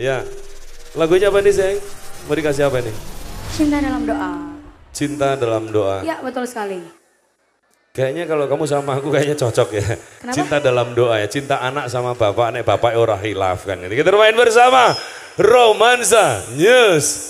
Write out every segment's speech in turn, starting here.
Ya. Lagunya apa nih, Seng? Mau dikasih apa nih? Cinta dalam doa. Cinta dalam doa. Ya, betul sekali. Kayaknya kalau kamu sama aku kayaknya cocok ya. Kenapa? Cinta dalam doa ya. Cinta anak sama bapak, nek bapak ora hilaf kan. Kita main bersama Romansa News.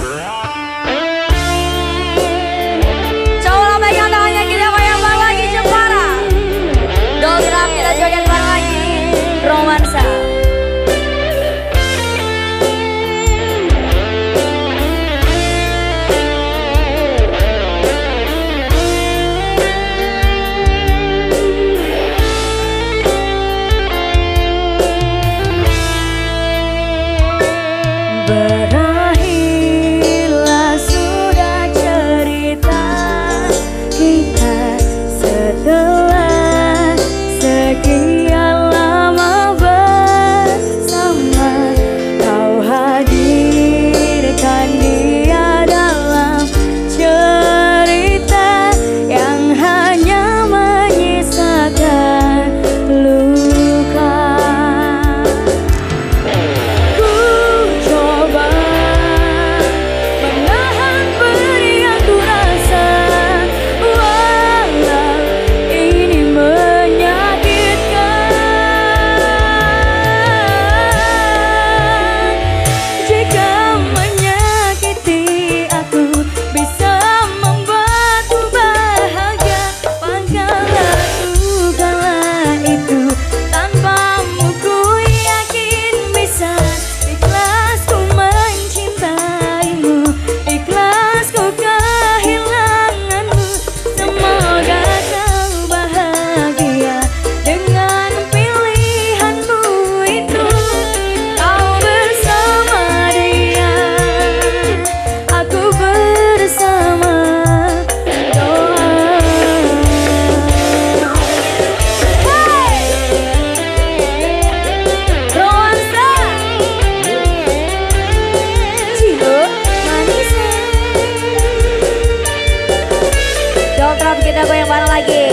kita goyang bareng lagi.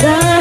Berang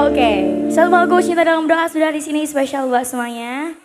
Oke, satu lagu cinta dalam doa sudah di sini spesial buat semuanya.